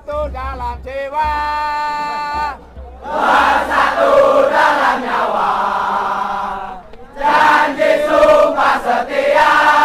Satu dalam jiwa. Bersatu dalam nyawa. Janji sumpah setia.